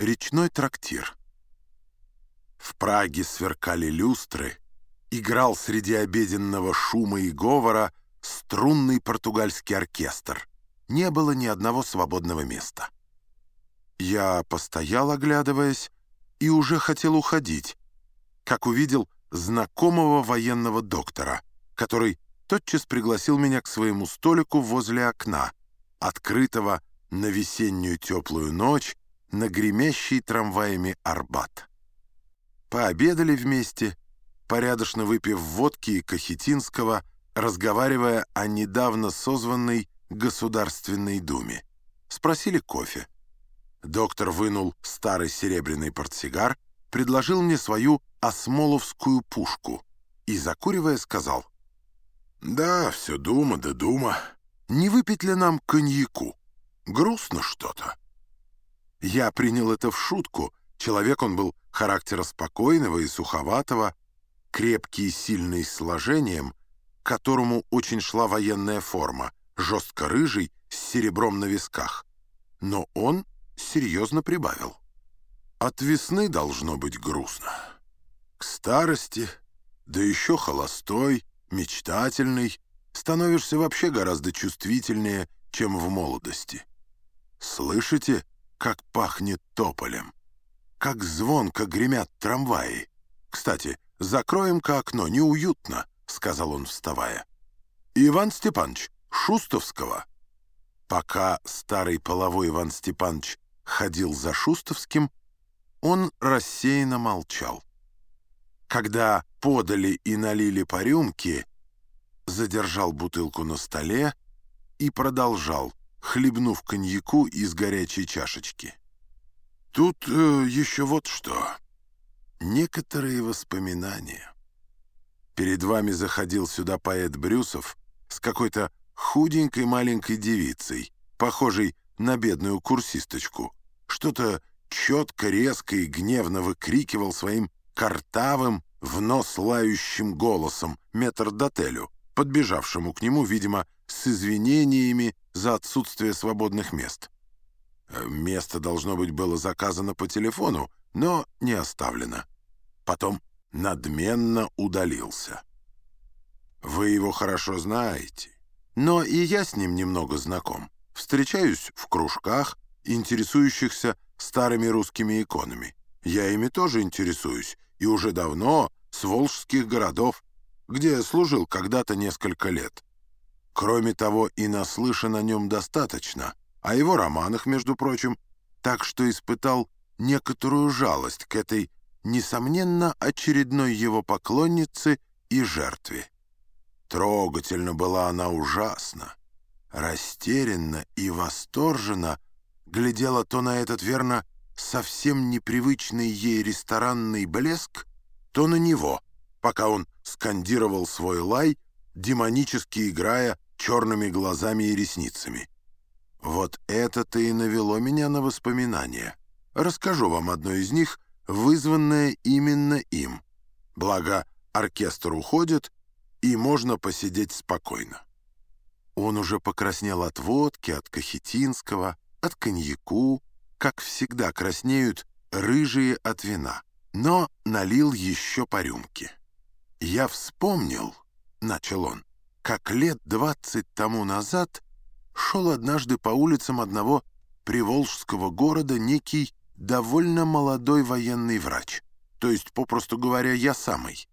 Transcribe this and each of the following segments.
Речной трактир. В Праге сверкали люстры, играл среди обеденного шума и говора струнный португальский оркестр. Не было ни одного свободного места. Я постоял, оглядываясь, и уже хотел уходить, как увидел знакомого военного доктора, который тотчас пригласил меня к своему столику возле окна, открытого на весеннюю теплую ночь на гремящий трамваями Арбат. Пообедали вместе, порядочно выпив водки и Кахетинского, разговаривая о недавно созванной Государственной Думе. Спросили кофе. Доктор вынул старый серебряный портсигар, предложил мне свою осмоловскую пушку и, закуривая, сказал, «Да, все дума да дума. Не выпить ли нам коньяку? Грустно что-то». Я принял это в шутку. Человек он был характера спокойного и суховатого, крепкий и сильный сложением, к которому очень шла военная форма, жестко рыжий, с серебром на висках. Но он серьезно прибавил. От весны должно быть грустно. К старости, да еще холостой, мечтательный, становишься вообще гораздо чувствительнее, чем в молодости. Слышите, как пахнет тополем? Как звонко гремят трамваи? Кстати, закроем-ка окно, неуютно, — сказал он, вставая. Иван Степанович, Шустовского. Пока старый половой Иван Степанович ходил за Шустовским, он рассеянно молчал. Когда подали и налили по рюмке, задержал бутылку на столе и продолжал, хлебнув коньяку из горячей чашечки. «Тут э, еще вот что. Некоторые воспоминания. Перед вами заходил сюда поэт Брюсов с какой-то худенькой маленькой девицей, похожей на бедную курсисточку. Что-то четко, резко и гневно выкрикивал своим картавым, в нос лающим голосом метрдотелю, подбежавшему к нему, видимо, с извинениями за отсутствие свободных мест. Э, место, должно быть, было заказано по телефону, но не оставлено. Потом надменно удалился. Вы его хорошо знаете, но и я с ним немного знаком. Встречаюсь в кружках, интересующихся старыми русскими иконами. Я ими тоже интересуюсь, и уже давно с волжских городов, где служил когда-то несколько лет. Кроме того, и наслышан о нем достаточно, о его романах, между прочим, так что испытал некоторую жалость к этой, несомненно, очередной его поклоннице и жертве. Трогательно была она ужасно, растерянно и восторженно глядела то на этот, верно, совсем непривычный ей ресторанный блеск, то на него, пока он скандировал свой лай, демонически играя черными глазами и ресницами. Вот это-то и навело меня на воспоминания. Расскажу вам одно из них, вызванное именно им. Благо, оркестр уходит, и можно посидеть спокойно. Он уже покраснел от водки, от кахетинского, от коньяку, как всегда краснеют рыжие от вина, но налил еще по рюмке. «Я вспомнил», — начал он, — «как лет двадцать тому назад шел однажды по улицам одного приволжского города некий довольно молодой военный врач, то есть, попросту говоря, я самый.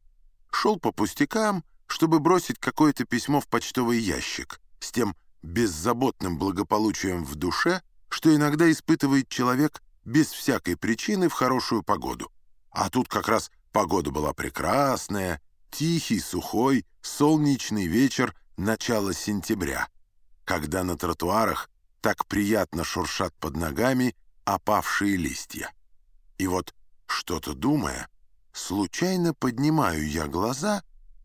Шел по пустякам, чтобы бросить какое-то письмо в почтовый ящик с тем беззаботным благополучием в душе, что иногда испытывает человек без всякой причины в хорошую погоду. А тут как раз погода была прекрасная, тихий, сухой, солнечный вечер начала сентября, когда на тротуарах так приятно шуршат под ногами опавшие листья. И вот, что-то думая, случайно поднимаю я глаза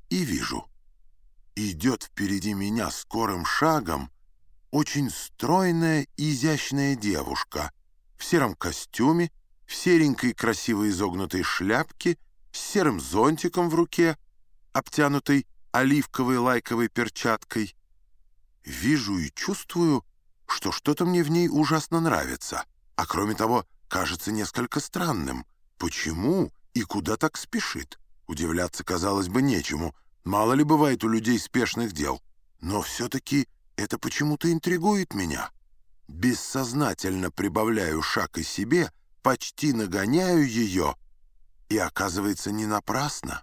и вижу. Идет впереди меня скорым шагом очень стройная изящная девушка в сером костюме, в серенькой красиво изогнутой шляпке, с серым зонтиком в руке, обтянутой оливковой лайковой перчаткой. Вижу и чувствую, что что-то мне в ней ужасно нравится, а кроме того, кажется несколько странным. Почему и куда так спешит? Удивляться, казалось бы, нечему. Мало ли бывает у людей спешных дел. Но все-таки это почему-то интригует меня. Бессознательно прибавляю шаг и себе, почти нагоняю ее, и оказывается не напрасно.